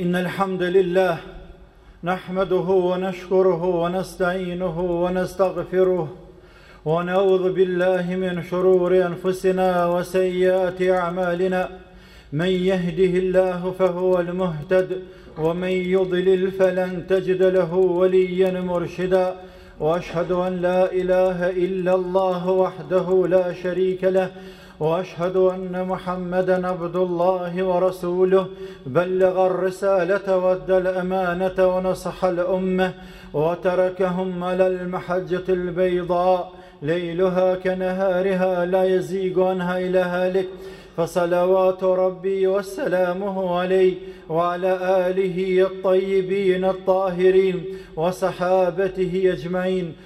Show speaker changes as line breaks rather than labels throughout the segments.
إن الحمد لله نحمده ونشكره ونستعينه ونستغفره ونعوذ بالله من شرور أنفسنا وسيئات أعمالنا من يهده الله فهو المهتد ومن يضلل فلن تجد له وليا مرشدا وأشهد أن لا إله إلا الله وحده لا شريك له واشهد ان محمدا عبد الله ورسوله بلغ الرساله وادى الامانه ونصح الامه وتركهم على المحجه البيضاء ليلها كنهارها لا يزيغ عنها الى هالك فصلوات ربي وسلامه عليه وعلى آله الطيبين الطاهرين وصحابته أجمعين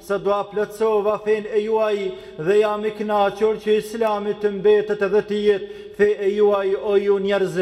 se jua plotësova fenë tuaj dhe jam i kënaqur që Islami të mbetet edhe të jetë fe e juaj o ju njerëz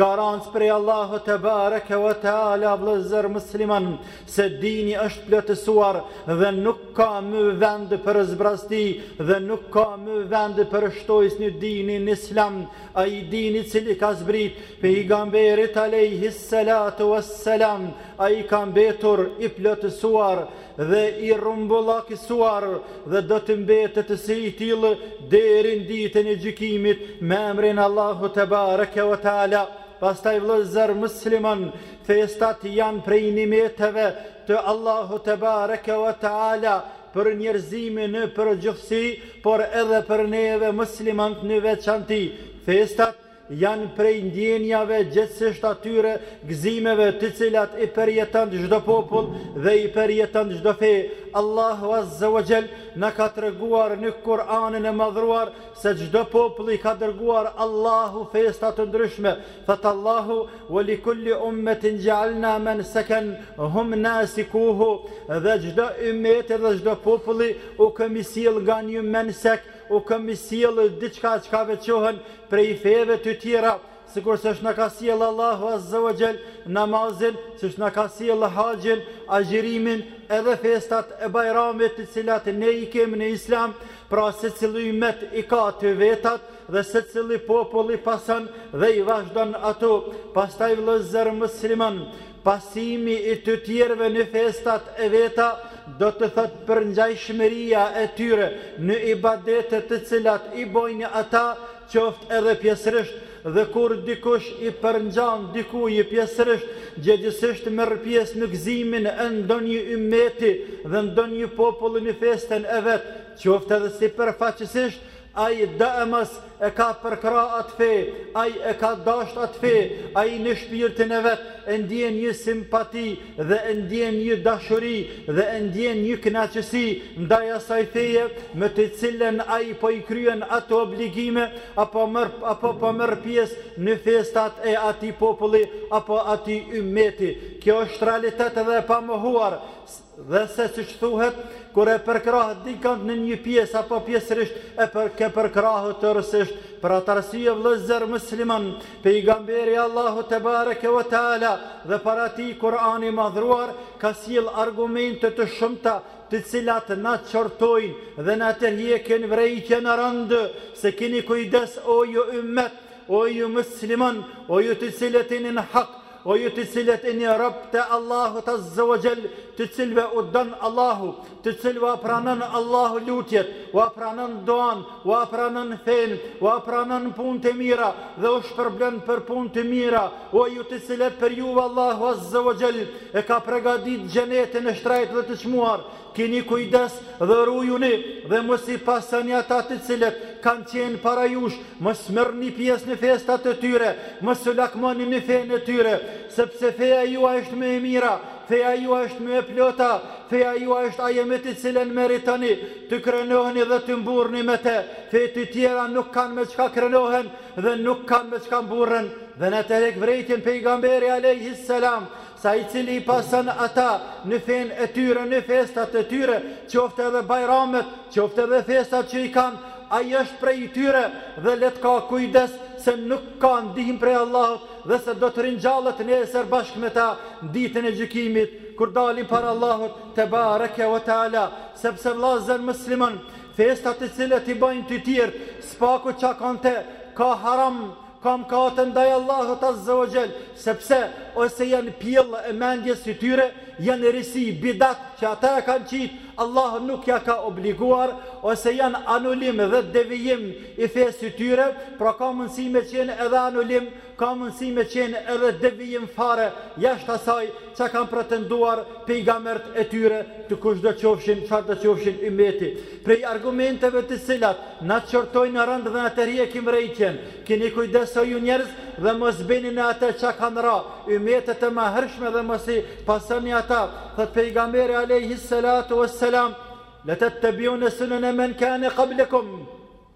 garancë prej Allahut te bareke ve teala vëllezër musliman se dini është plotësuar dhe nuk ka më vend për zbrasti dhe nuk ka më vend për shtojcë në dinin islam ai dini i cili i ka zbrit pejgamberit alejhi salatu wassalam ai ka mbetur i plotësuar dhe i rrumbullakësuar dhe do të mbetet si i tillë deri në ditën e gjykimit me emrin Allahu te bareke ve teala pastaj vëllezër musliman festat janë prej nimeteve të Allahu te bareke ve teala për njerëzimin në përgjithësi por edhe për neve muslimant në veçanti festat janë prej ndjenjave gjegjësisht atyre gëzimeve të cilat i përjeton çdo popull dhe i përjeton çdo fe. Allahu Azza wa Jall na ka treguar në Kur'anin e Madhruar se çdo popull i ka dërguar Allahu festa të ndryshme. Thot Allahu: "Wa li kulli ummatin ja'alna mansakan hum nasikuhu" dhe çdo ymmeti dhe çdo populli u kemi sjellë nga një mensak, u kemi sjellë diçka çka veçohen prej feve të tjera, sikurse është na ka sjellë Allahu Azza wa Jall namazin, siç është na ka sjellë haxhin, agjërimin, edhe festat e bajramit të cilat ne i kemi në Islam, pra secili ymet i ka të vetat dhe secili popull i pason dhe i vazhdon ato. Pastaj vëllezër musliman, Pasimi i të tjerëve në festat e veta do të thotë përngjajshmëria e tyre në ibadetet të cilat i bojnë ata, qoftë edhe pjesërisht, dhe kur dikush i përngjan dikuj pjesërisht, gjegjësisht merr pjesë në gëzimin e ndonjë ymmeti dhe ndonjë populli në festën e vet, qoftë edhe sipërfaqësisht, Ai domosdo e ka përkrah atë fe, ai e ka dashtë atë fe, ai në shpirtin e vet e ndjen një simpati dhe e ndjen një dashuri dhe e ndjen një kënaqësi ndaj asaj feje me të cilën ai po i kryen ato obligime apo po merr pjesë në festat e atij populli apo atij ymmeti. Kjo është realitet dhe e pamohuar. Dhe se siç thuhet, kur e përkrah ti dikënd në një pjesë apo pjesërisht e për, ke përkrah ti tërësisht. Për atë arsye vëllezër musliman, pejgamberi i Allahut te bareke ve teala dhe para tij Kur'ani i madhruar ka sjell argumente të shumta të cilat na qortojnë dhe na tërhjekin vërejtjen rëndë se keni kujdes o ju ummet, o ju musliman, o ju të cilët jeni në hak, O ju të cilët jeni robë të Allahut Azze wa Jell, të cilëve u don Allahu, të cilëve ua pranon Allahu lutjet, ua pranon duan, ua pranon fenë, ua pranon punët e mira dhe u shpërblen për punë të mira, o ju të cilët për juve Allahu Azze wa Jell e ka pregadit Xhenetin e shtrajtë dhe të çmuar, Kini kujdes dhe rujuni dhe mos i pasoni ata të cilët kanë qenë para jush, mos merrni pjesë në festat e tyre, mos u lakmoni në fenë e tyre, sepse feja juaj është më e mira, feja juaj është më e plota, feja juaj është ajo me të cilën meritoni të krenoheni dhe të mburrni me të, fe të tjera nuk kanë me çka krenohen dhe nuk kanë me çka mburren. Dhe na tërhek vërejtjen Pejgamberi alejhi selam se ai i cili i pason ata në fenë e tyre, në festat e tyre, qoftë edhe bajramet, qoftë edhe festat që i kanë, ai është prej tyre dhe le të ka kujdes se nuk ka ndihmë prej Allahut dhe se do të ringjallet nesër bashkë me ta në ditën e gjykimit kur dalim para Allahut te bareke ve teala sepse vëllazër musliman festat të cilat i bajnë të tjerë së paku çka kanë te ka haram ka mëkate ndaj Allahut azze ve xhel, sepse ose janë pjellë e mendjes së tyre, janë risi, bidat, që ata e kanë qitë, Allah nuk ja ka obliguar, ose janë anulim dhe devijim i fesë së tyre, pra ka mundësi me qenë edhe anulim, ka mundësi me qenë edhe devijim fare, jashtë asaj ça kanë pretenduar pejgamberët e tyre kushdo qofshin çfarë do qofshin ymmeti prej argumenteve të cilat na qortojnë rëndë dhe na tërhekin vrejtjen kini kujdes o ju njerëz dhe mos bini në atë ça kanë ra ymmetet e mëhershme dhe mos i pasoni ata thot pejgamberi alejhi salatu wassalam la tattabi'una sunana man kana qablakum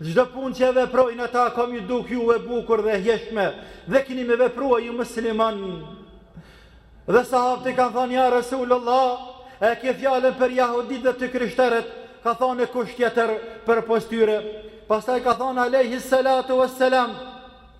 Çdo punë që e veprojnë ata ka m'ju duk ju e bukur dhe e hijshme, dhe kini me veprua ju Musliman. Dhe sahabët i kanë thënë ja Resulullah, e ke fjalën për jahudit dhe të krishterët, ka thënë e kush tjetër përpos tyre. Pastaj ka thënë alejhi salatu vesselam,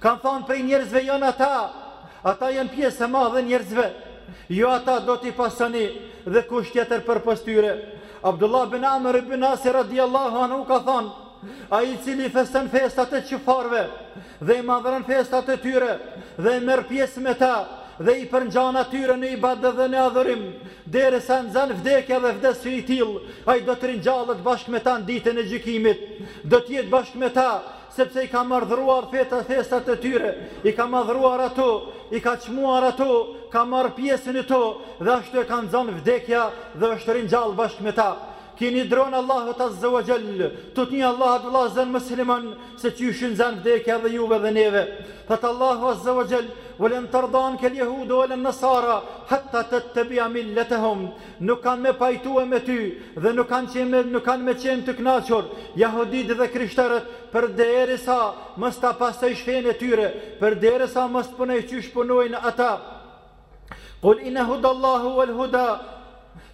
Kan than prej njerzve jan ata ata jan pjes e madh e njerzve jo ata do ti pasoni dhe kush tjetër përpos tyre Abdullah bin Amr ibn Asi radiallahu anhu ka than ai i cili i feston festat e qafirëve dhe i madhëron festat e tyre dhe i merr pjes me ta dhe i përngjan atyre në ibadet dhe në adhurim derisa e nxan vdekja dhe vdes si i till ai do të ringjallet bashkë me ta në ditën e gjykimit do të jetë bashkë me ta sepse i ka madhëruar feta festat e tyre, i ka madhëruar ato, i ka çmuar ato, ka marrë pjesë në to dhe ashtu e ka nxanë vdekja dhe është ringjallë bashkë me ta. Kini dronë Allahut Azze wa Gjell, tutnju Allahut vllazën musliman, se qysh i nxan vdekja dhe juve dhe neve. Thotë Allahu Azze wa Gjell, ve len terda ankel jehudu ve len nesara, hatta tettebia milletehum. nuk kanë me pajtue me ty dhe nuk kanë qenë me nuk kanë me qenë të kënaqur jahuditë dhe krishterët përderisa mos ta pasojsh fenë e tyre përderisa mos të punojsh qysh punojnë ata Kul inna hudallahi huwal huda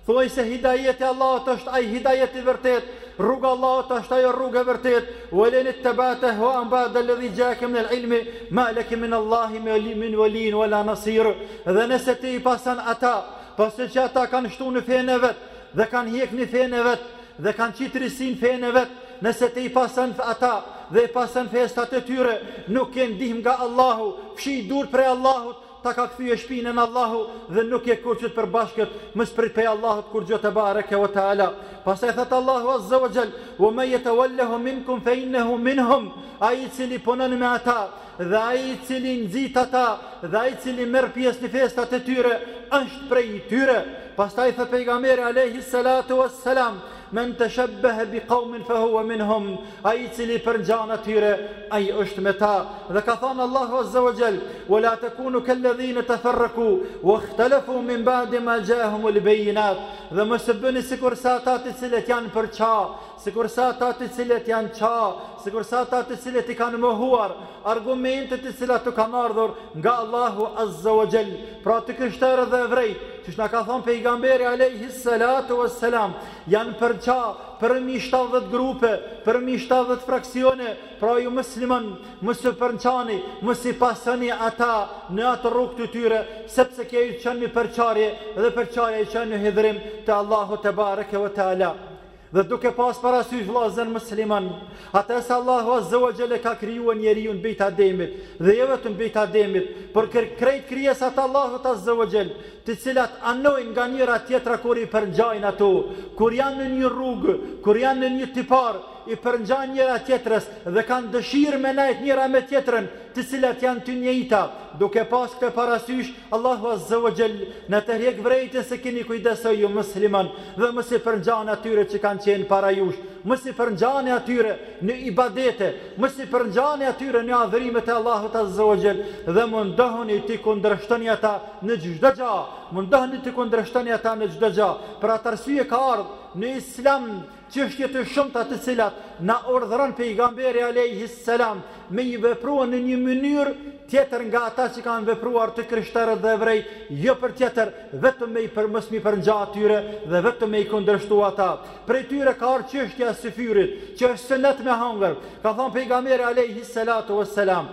Thuaj se hidajeti i Allahut është ai hidajeti i vërtetë, rruga e Allahut është ajo rruga e vërtetë, wa la'in ittaba'ta ahwa'ahum ba'd alladhi ja'aka min al-ilmi ma laka min Allahi min waliyin wala nasir. Dhe nëse ti i pason ata Pasi që ata kanë shtu në fenë e vet, dhe kanë hjek në fenë e vet, dhe kanë qit risi në fenë e vet, nëse ti i pason ata, dhe i pason festat e tyre, nuk ke ndihmë nga Allahu, fshij durt prej Allahut, ta ka kthye shpinën Allahu, dhe nuk ke kurgjë t'përbashkët, mos prit prej Allahut kurgjo tebareke wa teala. Pastaj thotë Allahu azze wa gjell, wa men jetewellehum minkum fe innehu minhum, ai i cili punon me ata, Dhe ai i cili nxit ata dhe ai i cili merr pjesë në festat e tyre është prej tyre. Pastaj tha pejgamberi alayhi salatu wassalam, "Men tashabbaha bi qaumin fa huwa minhum." Ai i cili përngjan atyre, ai është me ta. Dhe ka thënë Allahu azza wa jall, "Wa la takunu kal ladhina tafarraku wa ikhtalafu min ba'di ma ja'ahumul bayinat." Dhe mos u bëni sikurse ata të cilët janë përça, sikurse ata të cilët janë ça, sikurse ata të cilët i kanë mohuar argumentet të cilat u kanë ardhur nga Allahu Azza wa Jall, pra të krishterët dhe hebrejt, qysh na ka thonë pejgamberi Alehi Salatu wa Salam, janë përça përmi 70 grupe, përmi 70 fraksione, pra ju muslimon, mos u përçani, mos i pasoni ata në atë rrug të tyre, sepse kjo ju çon në përçarje dhe përçarja ju çon në hidhërim të Allahut tebareke ve teala. Dhe duke pas parasysh vëllazën musliman, atë se Allahu Azza wa Jall e ka krijuar njeriun, bijt e Ademit dhe jo vetëm bijt e Ademit, por krejt krijesat e Allahut Azza wa Jall, të cilat anojnë nga njëra tjetra kur i përngjajnë ato, kur janë në një rrugë, kur janë në një tipar, i përngjajnë njëra tjetrës dhe kanë dëshirë me nejt njëra me tjetrën, të cilat janë të njëjta, duke pas këtë parasysh, Allahu Azze wa Jell na tërhjek vërejtjen se kini kujdes o ju musliman dhe mos i përngjani atyre që kanë qenë para jush, mos i përngjani atyre në ibadete, mos i përngjani atyre në adhurimet e Allahut Azze wa Jell dhe mundohuni t'i kundërshtoni ata në çdo gjë, mundohuni t'i kundërshtoni ata në çdo gjë. Për atë arsye ka ardhur në Islam Çështje të shumta të cilat na urdhëron Pejgamberi alejhis selam me i vepruan në një mënyrë tjetër nga ata që kanë vepruar të krishterët dhe evrejt, jo për tjetër vetëm me i për mos m'i përngja atyre dhe vetëm me i kundërshtu ata. Prej tyre ka ardhë çështja e syfyrit, që është sunet me hangër. Ka thënë Pejgamberi alejhis selatu ves selam,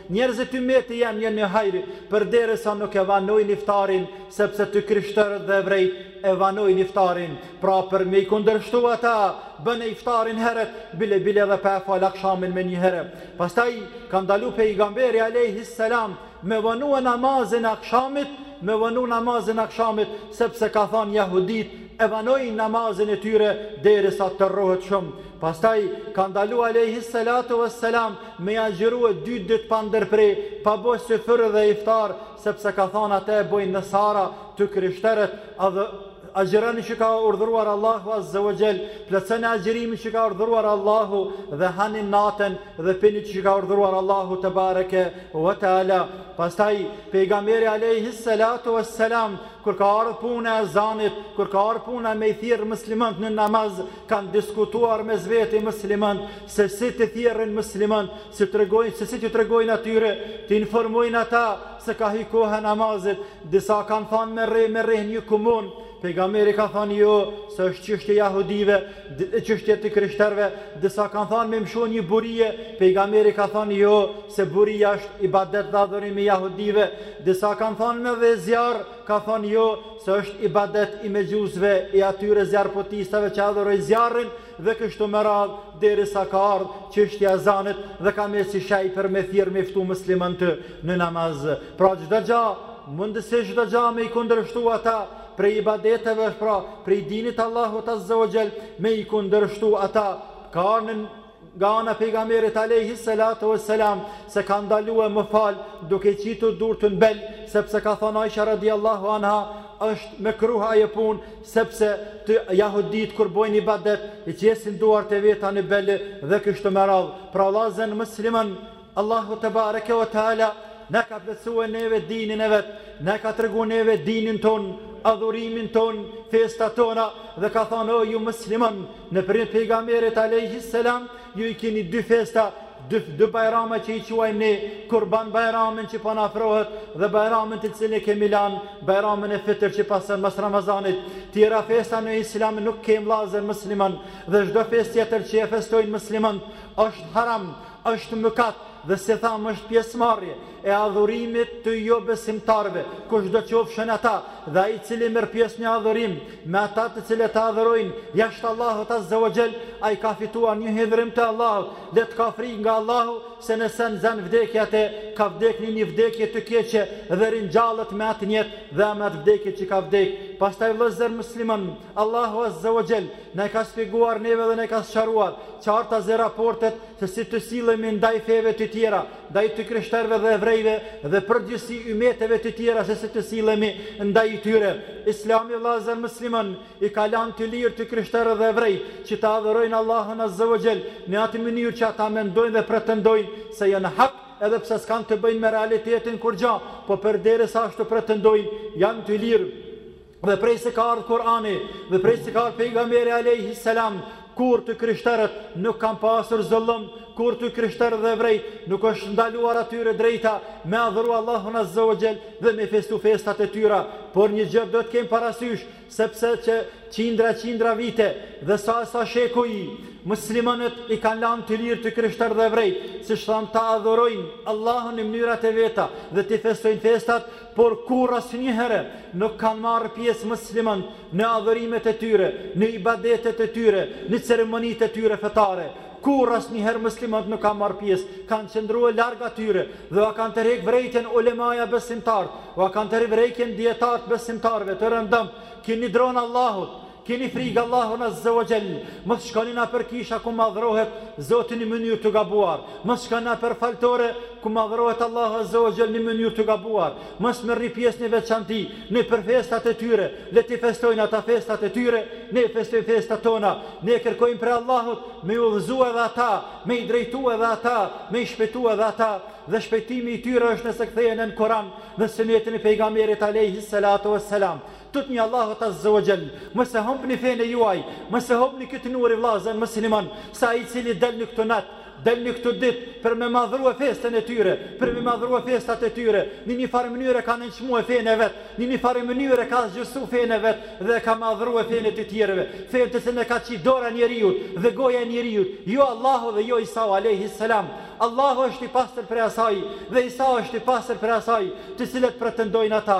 Njerëzit, ymeti janë në hajr përderisa nuk e vanojnë iftarin sepse të krishterët dhe evrejt e vanojnë iftarin pra për me i kundërshtu ata bëne iftarin heret bile bile dhe pa e falë akshamin menjëherë pastaj ka ndalu pejgamberi alejhi selam me vanue namazin e akshamit me vanu namazin e akshamit sepse ka thanë jahudit e vanojnë namazin e tyre derisa terrohet shumë Pastaj ka ndalu alejhi selatu ves selam me i agjërue dy dit pa ndërpre, pa bo syfyr dhe iftar, sepse ka than ate e bojn nesara, të krishterët, agjëroni qysh ka urdhëruar Allahu azze ve xhel, plotësoni agjërimin qysh ka urdhëruar Allahu dhe hani naten dhe pini qysh ka urdhëruar Allahu tebareke ve teala. Pastaj pejgamberi alejhi selatu ves selam kur ka ardh puna e ezanit, kur ka ardh puna me i thirr muslimanët në namaz, kanë diskutuar mes veti muslimanët se si t'i thërrin muslimanët, si tregojnë se si t'i tregojnë atyre, t'i informojnë ata se ka hi koha namazit, disa kanë thënë me rreh me rreh një kumbonë, pejgamberi ka thënë jo, se është çështje jahudive, çështje të krishterëve, disa kanë thënë me mshu një burie, pejgamberi ka thënë jo, se buria është ibadet dhe adhurim i jahudive, disa kanë thënë me dhez zjarr, ka thënë jo se është ibadet i mexhusve i atyre zjarrputistave që adhurojnë zjarrin dhe kështu me radhë derisa ka ardhë çështja e ezanit dhe ka met si shej për me thirr me ftu muslimanët në namaz pra çdo gja mundësi çdo gja me i kundërshtu ata prej ibadeteve është pra prej dinit Allahut azza wa jall me i kundërshtu ata ka ardhë Nga ana e Pejgamberit alejhi selatu ue selam se ka ndalue me u fal duke qitur durt në bel, sepse ka thënë Aisha radijallahu anha, është mekruh ajo punë, sepse jahuditë kur bojnë ibadet, i qesin duart e veta në bel dhe kështu me radhë. Pra vëllazën musliman Allahu tebareke ve teala na ka plotësue neve dinin e vet, na ka tregu neve dinin ton, adhurimin ton, festat tona dhe ka thonë o ju musliman, nëpërmjet pejgamberit alayhi salam, ju i keni dy festa, dy dy bajrama që i quajmë ne Kurban Bajramin që po na afrohet dhe Bajramin të cilin e kemi lan, Bajramin e Fitër që pason mas Ramazanit. Tjera festa në Islam nuk kemi vëllazër musliman dhe çdo festë tjetër që e festojnë muslimanët është haram, Është mëkat dhe si thamë është pjesëmarrje e adhurimit të jobesimtarëve, kushdo qofshin ata, dhe ai i cili merr pjesë në adhurim me ata të cilët e adhurojnë jashtë Allahut azze o xhel, ai ka fituar një hidhërim të Allahut, le të ka frikë nga Allahu se nëse e nxen vdekja atë ka vdekë në një vdekje të keqe dhe ringjallet me atë nijet dhe me atë vdekje që ka vdekë. Pastaj vëllezër muslimanë, Allahu azze ue xhel na e ka shpjeguar neve dhe na e ka sqaruar qartazi raportet se si të sillemi ndaj feve të tjera, ndaj të krishterëve dhe evrejve dhe përgjithësi ymeteve të tjera se si të sillemi ndaj tyre. Islami vëllezër muslimanë i ka lanë të lirë të krishterët dhe evrejt që të adhurojnë Allahun azze ue xhel në atë mënyrë që ata mendojnë dhe pretendojnë se janë hak edhe pse s'kanë të bëjnë me realitetin kurgja, po përderisa ashtu pretendojnë, janë të lirë. dhe prej se ka ardhë Kurani, dhe prej se ka ardhë pejgamberi alejhi selam, kurrë të krishterët nuk kanë pasur zullum, kurrë të krishterët dhe evrejt nuk u është ndaluar atyre e drejta me adhuru Allahun azze ue xhel dhe me festu festat e tyra, por një gjë do të kemë parasysh, sepse që qindra qindra vite dhe sa e sa shekuj, muslimanët i kanë lanë të lirë të krishterët dhe evrejt, siç thamë ta adhurojnë Allahun në mënyrat e veta dhe të festojnë festat, Por kurrë asnjëherë nuk kanë marrë pjesë muslimanët në adhurimet e tyre, në ibadetet e tyre, në ceremonitë e tyre fetare. Kurrë asnjëherë muslimanët nuk kanë marrë pjesë, kanë qëndrue larg atyre dhe ua kanë tërhek vërejtjen ulemaja besimtarët, ua kanë tërhek vërejtjen dijetarët besimtarëve të rëndomtë, kini dronë Allahut, Kini frigë Allahun azze ue xhel, mos shkoni nëpër kisha ku madhrohet Zoti në mënyrë të gabuar, mos shkoni nëpër faltore ku madhrohet Allahu azze ue xhel në mënyrë të gabuar, mos merrni pjesë në veçanti nëpër festat e tyre, le t'i festojnë ata festat e tyre, ne i festojmë festat tona, ne kërkojmë prej Allahut me i udhëzu edhe ata, me i drejtu edhe ata, me i shpëtu edhe ata, dhe shpëtimi i tyre është nëse kthehen në Kuran dhe Sunetin e Pejgamberit alejhi salatu ue selam, Tutni Allahut azze ue xhel, mos e humbni fenë e juaj, mos e humbni këtë nur, vllazën muslimanë, se ai i cili del në këtë natë, del në këto ditë për me madhrue festën e tyre, për me madhrue festat e tyre, në një farë mënyre ka nënçmue fenë e vet, në një farë mënyre ka asgjësu fenë e vet dhe e ka madhrue fenë e të tjerëve, fenë të cilën e ka qit dora e njeriut dhe goja e njeriut, jo Allahu dhe jo Isau alejhi selam. Allahu është i pastër prej asaj dhe Isau është i pastër prej asaj të cilat pretendojnë ata.